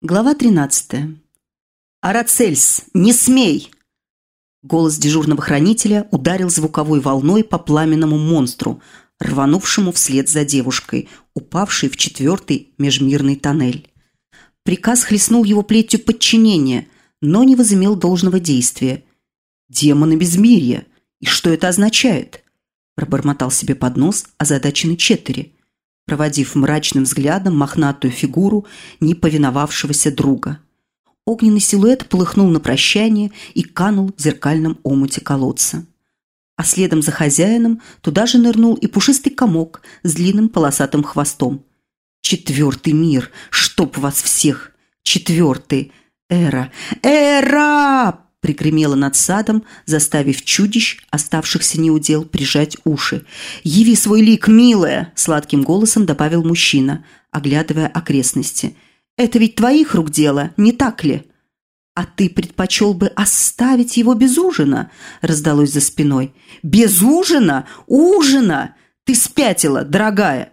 Глава 13. «Арацельс, не смей!» Голос дежурного хранителя ударил звуковой волной по пламенному монстру, рванувшему вслед за девушкой, упавшей в четвертый межмирный тоннель. Приказ хлестнул его плетью подчинения, но не возымел должного действия. «Демоны безмирья! И что это означает?» пробормотал себе под нос озадаченный Четтери – проводив мрачным взглядом мохнатую фигуру неповиновавшегося друга. Огненный силуэт полыхнул на прощание и канул в зеркальном омуте колодца. А следом за хозяином туда же нырнул и пушистый комок с длинным полосатым хвостом. «Четвертый мир! Чтоб вас всех! Четвертый! Эра! Эра!» Пригремело над садом, заставив чудищ, оставшихся неудел, прижать уши. «Яви свой лик, милая!» – сладким голосом добавил мужчина, оглядывая окрестности. «Это ведь твоих рук дело, не так ли?» «А ты предпочел бы оставить его без ужина?» – раздалось за спиной. «Без ужина? Ужина! Ты спятила, дорогая!»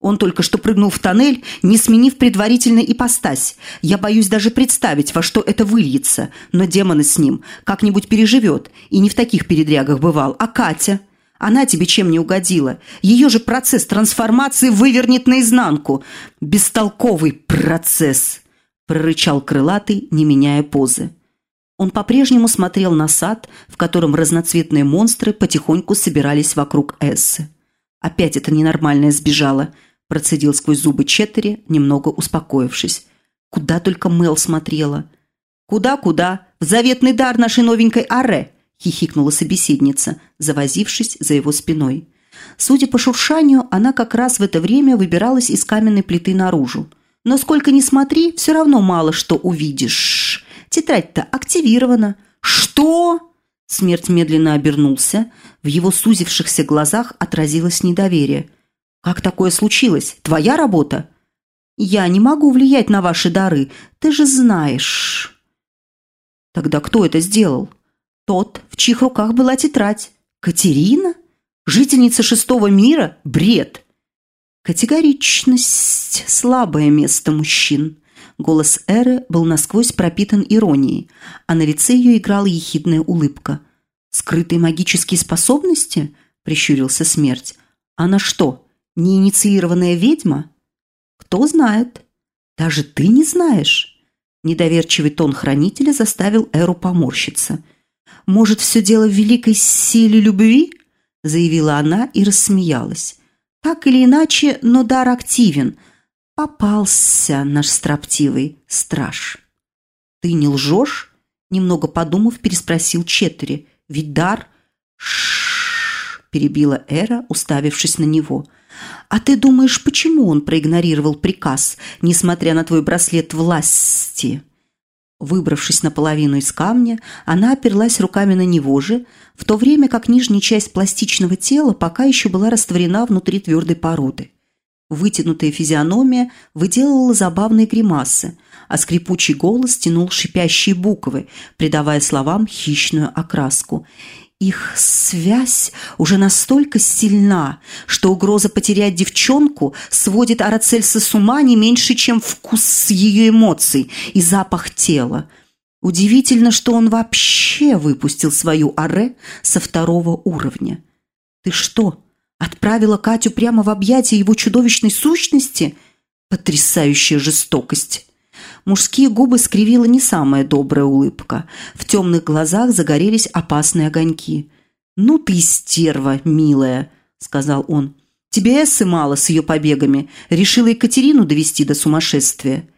Он только что прыгнул в тоннель, не сменив предварительно ипостась. Я боюсь даже представить, во что это выльется. Но демоны с ним как-нибудь переживет. И не в таких передрягах бывал. А Катя? Она тебе чем не угодила? Ее же процесс трансформации вывернет наизнанку. Бестолковый процесс!» прорычал крылатый, не меняя позы. Он по-прежнему смотрел на сад, в котором разноцветные монстры потихоньку собирались вокруг Эссы. Опять эта ненормальная сбежала – Процедил сквозь зубы Четтери, немного успокоившись. Куда только Мел смотрела. «Куда-куда? В заветный дар нашей новенькой Аре!» хихикнула собеседница, завозившись за его спиной. Судя по шуршанию, она как раз в это время выбиралась из каменной плиты наружу. Но сколько ни смотри, все равно мало что увидишь. Тетрадь-то активирована. «Что?» Смерть медленно обернулся. В его сузившихся глазах отразилось недоверие. «Как такое случилось? Твоя работа?» «Я не могу влиять на ваши дары, ты же знаешь». «Тогда кто это сделал?» «Тот, в чьих руках была тетрадь. Катерина? Жительница шестого мира? Бред!» «Категоричность – слабое место мужчин». Голос Эры был насквозь пропитан иронией, а на лице ее играла ехидная улыбка. «Скрытые магические способности?» – прищурился смерть. «Она что, Неинициированная ведьма? Кто знает? Даже ты не знаешь. Недоверчивый тон хранителя заставил Эру поморщиться. «Может, все дело в великой силе любви?» заявила она и рассмеялась. «Так или иначе, но дар активен. Попался наш строптивый страж». «Ты не лжешь?» Немного подумав, переспросил Четтери. «Ведь дар...» «Ш-ш-ш!» перебила Эра, уставившись на него – а ты думаешь, почему он проигнорировал приказ, несмотря на твой браслет власти? Выбравшись наполовину из камня, она оперлась руками на него же, в то время как нижняя часть пластичного тела пока еще была растворена внутри твердой породы. Вытянутая физиономия выделывала забавные гримасы, а скрипучий голос тянул шипящие буквы, придавая словам хищную окраску. Их связь уже настолько сильна, что угроза потерять девчонку сводит Арацельса с ума не меньше, чем вкус ее эмоций и запах тела. Удивительно, что он вообще выпустил свою аре со второго уровня. «Ты что, отправила Катю прямо в объятия его чудовищной сущности?» Потрясающая жестокость! Мужские губы скривила не самая добрая улыбка. В темных глазах загорелись опасные огоньки. «Ну ты стерва, милая», — сказал он. «Тебе эссы мало с ее побегами. Решила Екатерину довести до сумасшествия».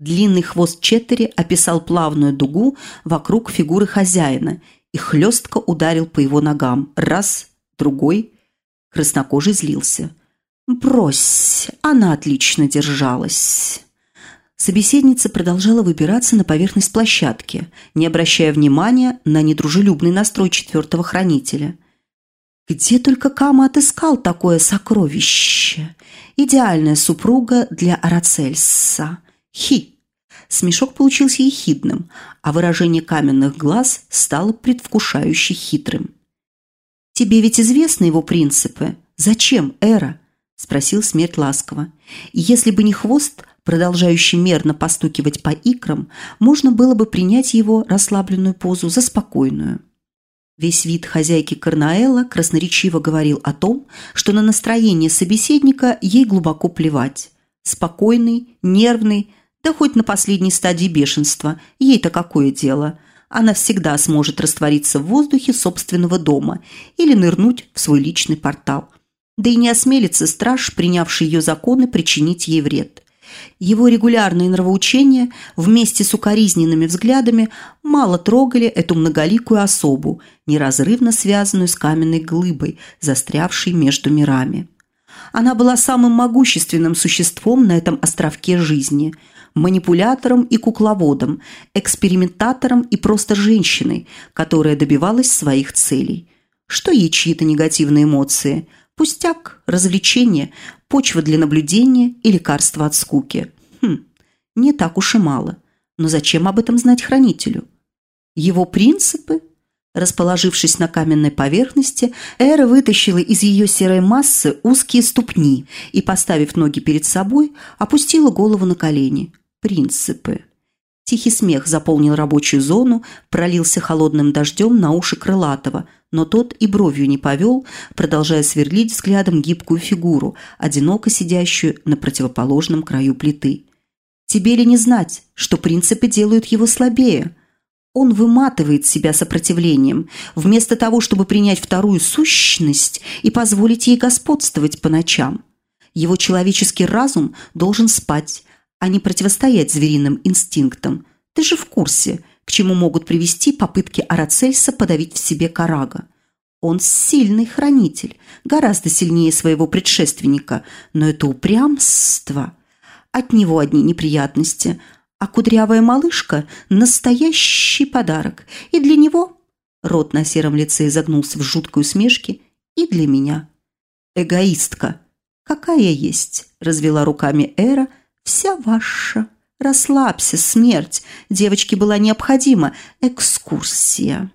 Длинный хвост Четтери описал плавную дугу вокруг фигуры хозяина и хлестко ударил по его ногам. Раз, другой. Краснокожий злился. «Брось, она отлично держалась». Собеседница продолжала выбираться на поверхность площадки, не обращая внимания на недружелюбный настрой четвертого хранителя. Где только Кама отыскал такое сокровище? Идеальная супруга для Арацельса. Хи! Смешок получился ехидным, а выражение каменных глаз стало предвкушающе хитрым. «Тебе ведь известны его принципы. Зачем, Эра? Спросил смерть ласково. И если бы не хвост, продолжающий мерно постукивать по икрам, можно было бы принять его расслабленную позу за спокойную. Весь вид хозяйки Карнаэла красноречиво говорил о том, что на настроение собеседника ей глубоко плевать. Спокойный, нервный, да хоть на последней стадии бешенства, ей-то какое дело. Она всегда сможет раствориться в воздухе собственного дома или нырнуть в свой личный портал. Да и не осмелится страж, принявший ее законы, причинить ей вред. Его регулярные нравоучения вместе с укоризненными взглядами мало трогали эту многоликую особу, неразрывно связанную с каменной глыбой, застрявшей между мирами. Она была самым могущественным существом на этом островке жизни – манипулятором и кукловодом, экспериментатором и просто женщиной, которая добивалась своих целей. Что ей чьи-то негативные эмоции? Пустяк, развлечение, почва для наблюдения и лекарство от скуки. Хм, не так уж и мало. Но зачем об этом знать хранителю? Его принципы? Расположившись на каменной поверхности, Эра вытащила из ее серой массы узкие ступни и, поставив ноги перед собой, опустила голову на колени. Принципы. Тихий смех заполнил рабочую зону, пролился холодным дождем на уши Крылатого, но тот и бровью не повел, продолжая сверлить взглядом гибкую фигуру, одиноко сидящую на противоположном краю плиты. «Тебе ли не знать, что принципы делают его слабее?» Он выматывает себя сопротивлением, вместо того, чтобы принять вторую сущность и позволить ей господствовать по ночам. Его человеческий разум должен спать, а не противостоять звериным инстинктам. Ты же в курсе, к чему могут привести попытки Арацельса подавить в себе Карага. Он сильный хранитель, гораздо сильнее своего предшественника, но это упрямство. От него одни неприятности, а кудрявая малышка – настоящий подарок. И для него, рот на сером лице изогнулся в жуткой усмешке, и для меня. Эгоистка. Какая есть, развела руками Эра, вся ваша. Расслабься, смерть. Девочке была необходима экскурсия.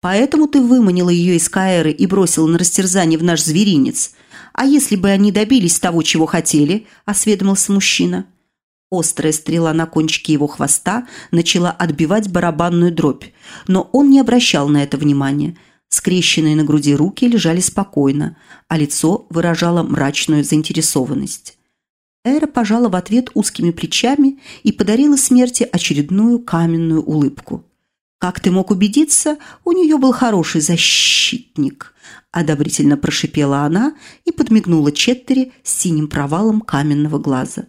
Поэтому ты выманила ее из Каэры и бросила на растерзание в наш зверинец. А если бы они добились того, чего хотели, осведомился мужчина. Острая стрела на кончике его хвоста начала отбивать барабанную дробь, но он не обращал на это внимания. Скрещенные на груди руки лежали спокойно, а лицо выражало мрачную заинтересованность. Эра пожала в ответ узкими плечами и подарила смерти очередную каменную улыбку. «Как ты мог убедиться, у нее был хороший защитник», – одобрительно прошипела она и подмигнула Четтери с синим провалом каменного глаза.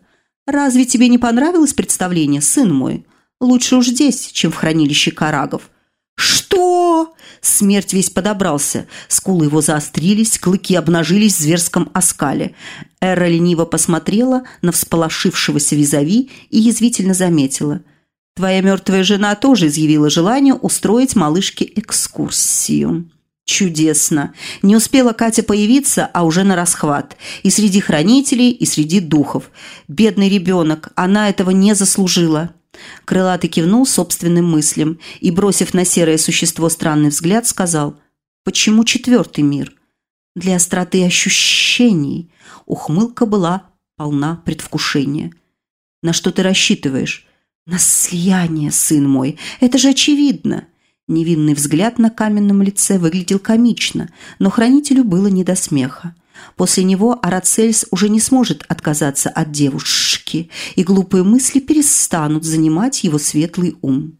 «Разве тебе не понравилось представление, сын мой? Лучше уж здесь, чем в хранилище карагов. «Что?» Смерть весь подобрался. Скулы его заострились, клыки обнажились в зверском оскале. Эра лениво посмотрела на всполошившегося визави и язвительно заметила. «Твоя мертвая жена тоже изъявила желание устроить малышке экскурсию». Чудесно. Не успела Катя появиться, а уже на расхват. И среди хранителей, и среди духов. Бедный ребенок, она этого не заслужила. Крылатый кивнул собственным мыслям и, бросив на серое существо странный взгляд, сказал «Почему четвертый мир?» «Для остроты ощущений». Ухмылка была полна предвкушения. «На что ты рассчитываешь?» «На слияние, сын мой. Это же очевидно». Невинный взгляд на каменном лице выглядел комично, но хранителю было не до смеха. После него Арацельс уже не сможет отказаться от девушки, и глупые мысли перестанут занимать его светлый ум.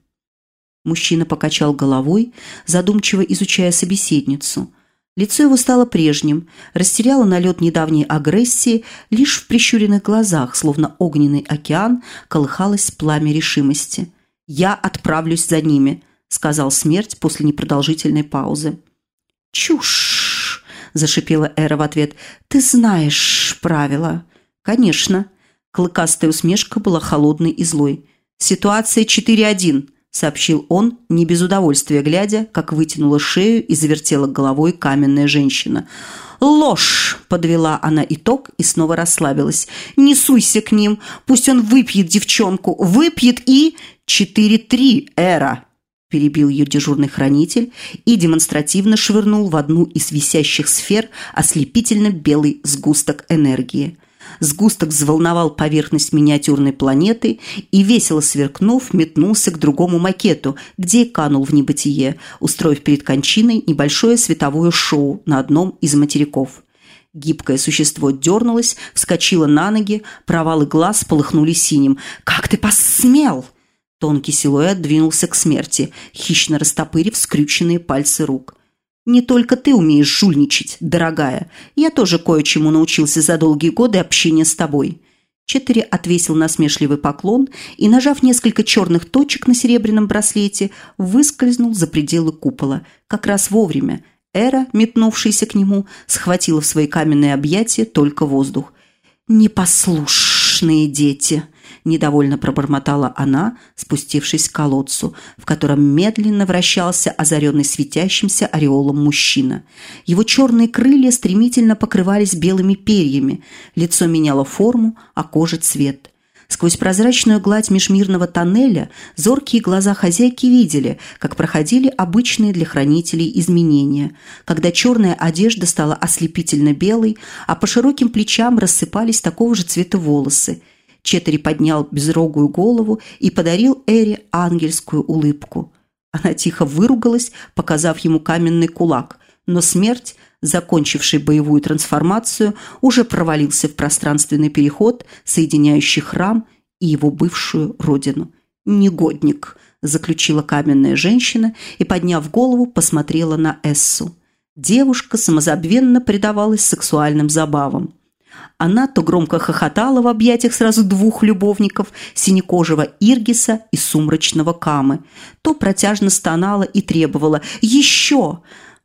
Мужчина покачал головой, задумчиво изучая собеседницу. Лицо его стало прежним, растеряло налет недавней агрессии, лишь в прищуренных глазах, словно огненный океан, колыхалось пламя решимости. «Я отправлюсь за ними», — сказал смерть после непродолжительной паузы. «Чушь!» – зашипела Эра в ответ. «Ты знаешь правила». «Конечно». Клыкастая усмешка была холодной и злой. «Ситуация 4-1», – сообщил он, не без удовольствия глядя, как вытянула шею и завертела головой каменная женщина. «Ложь!» – подвела она итог и снова расслабилась. «Не суйся к ним, пусть он выпьет девчонку, выпьет и...» «Четыре-три, Эра!» Перебил ее дежурный хранитель и демонстративно швырнул в одну из висящих сфер ослепительно белый сгусток энергии. Сгусток взволновал поверхность миниатюрной планеты и, весело сверкнув, метнулся к другому макету, где и канул в небытие, устроив перед кончиной небольшое световое шоу на одном из материков. Гибкое существо дернулось, вскочило на ноги, провалы глаз полыхнули синим. «Как ты посмел!» Тонкий силуэт двинулся к смерти, хищно растопырив скрюченные пальцы рук. «Не только ты умеешь жульничать, дорогая. Я тоже кое-чему научился за долгие годы общения с тобой». Четыре отвесил насмешливый поклон и, нажав несколько черных точек на серебряном браслете, выскользнул за пределы купола. Как раз вовремя. Эра, метнувшаяся к нему, схватила в свои каменные объятия только воздух. «Непослушные дети!» Недовольно пробормотала она, спустившись к колодцу, в котором медленно вращался озаренный светящимся ореолом мужчина. Его черные крылья стремительно покрывались белыми перьями, лицо меняло форму, а кожа цвет. Сквозь прозрачную гладь межмирного тоннеля зоркие глаза хозяйки видели, как проходили обычные для хранителей изменения, когда черная одежда стала ослепительно белой, а по широким плечам рассыпались такого же цвета волосы – Четыре поднял безрогую голову и подарил Эре ангельскую улыбку. Она тихо выругалась, показав ему каменный кулак, но смерть, закончивший боевую трансформацию, уже провалился в пространственный переход, соединяющий храм и его бывшую родину. «Негодник», – заключила каменная женщина и, подняв голову, посмотрела на Эссу. Девушка самозабвенно предавалась сексуальным забавам. Она то громко хохотала в объятиях сразу двух любовников – синекожего Иргиса и сумрачного Камы, то протяжно стонала и требовала «Еще!».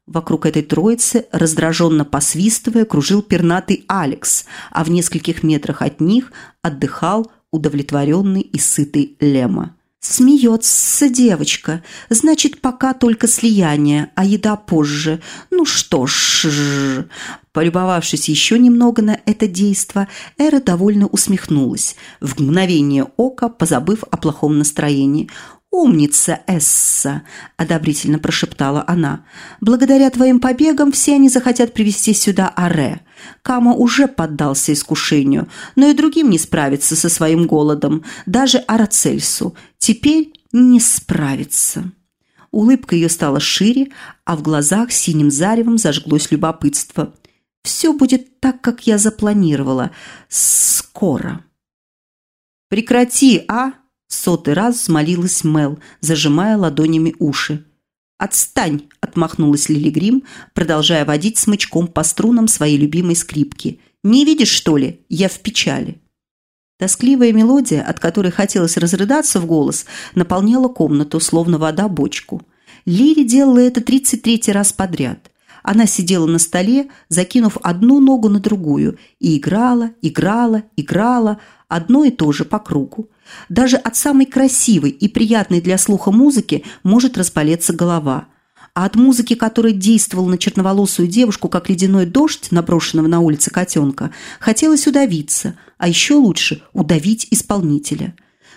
Вокруг этой троицы, раздраженно посвистывая, кружил пернатый Алекс, а в нескольких метрах от них отдыхал удовлетворенный и сытый Лема. Смеется девочка. Значит, пока только слияние, а еда позже. Ну что ж... Полюбовавшись еще немного на это действо, Эра довольно усмехнулась, в мгновение ока позабыв о плохом настроении. «Умница, Эсса!» – одобрительно прошептала она. «Благодаря твоим побегам все они захотят привести сюда Аре. Кама уже поддался искушению, но и другим не справится со своим голодом, даже Арацельсу. Теперь не справится». Улыбка ее стала шире, а в глазах синим заревом зажглось любопытство. «Все будет так, как я запланировала. Скоро». «Прекрати, а!» Сотый раз взмолилась Мел, зажимая ладонями уши. «Отстань!» – отмахнулась Лили Грим, продолжая водить смычком по струнам своей любимой скрипки. «Не видишь, что ли? Я в печали!» Тоскливая мелодия, от которой хотелось разрыдаться в голос, наполняла комнату, словно вода бочку. Лили делала это 33 раз подряд. Она сидела на столе, закинув одну ногу на другую, и играла, играла, играла, одно и то же по кругу. Даже от самой красивой и приятной для слуха музыки может разболеться голова. А от музыки, которая действовала на черноволосую девушку, как ледяной дождь, наброшенного на улице котенка, хотелось удавиться, а еще лучше удавить исполнителя.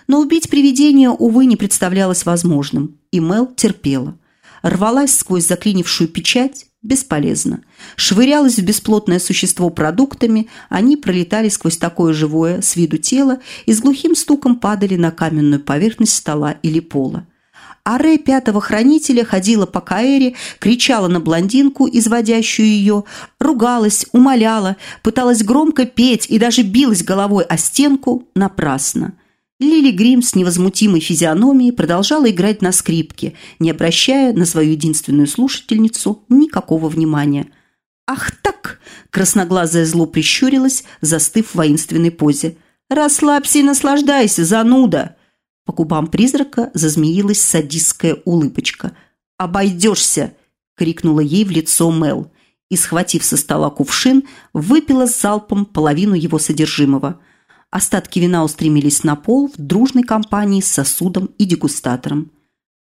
Но убить привидение, увы, не представлялось возможным, и Мел терпела. Рвалась сквозь заклинившую печать, Бесполезно. Швырялось в бесплотное существо продуктами, они пролетали сквозь такое живое с виду тело и с глухим стуком падали на каменную поверхность стола или пола. Аре пятого хранителя ходила по Каэре, кричала на блондинку, изводящую ее, ругалась, умоляла, пыталась громко петь и даже билась головой о стенку напрасно. Лили Грим с невозмутимой физиономией продолжала играть на скрипке, не обращая на свою единственную слушательницу никакого внимания. «Ах так!» – красноглазая зло прищурилась, застыв в воинственной позе. «Расслабься и наслаждайся, зануда!» По губам призрака зазмеилась садистская улыбочка. «Обойдешься!» – крикнула ей в лицо Мел и, схватив со стола кувшин, выпила с залпом половину его содержимого – Остатки вина устремились на пол в дружной компании с сосудом и дегустатором.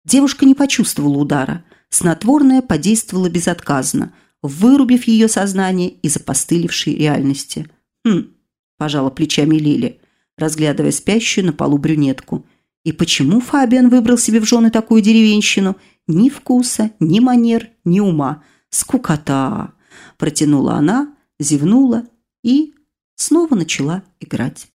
Девушка не почувствовала удара. Снотворное подействовало безотказно, вырубив ее сознание из опостылевшей реальности. «Хм», – пожала плечами Лили, разглядывая спящую на полу брюнетку. И почему Фабиан выбрал себе в жены такую деревенщину? Ни вкуса, ни манер, ни ума. Скукота! Протянула она, зевнула и снова начала играть.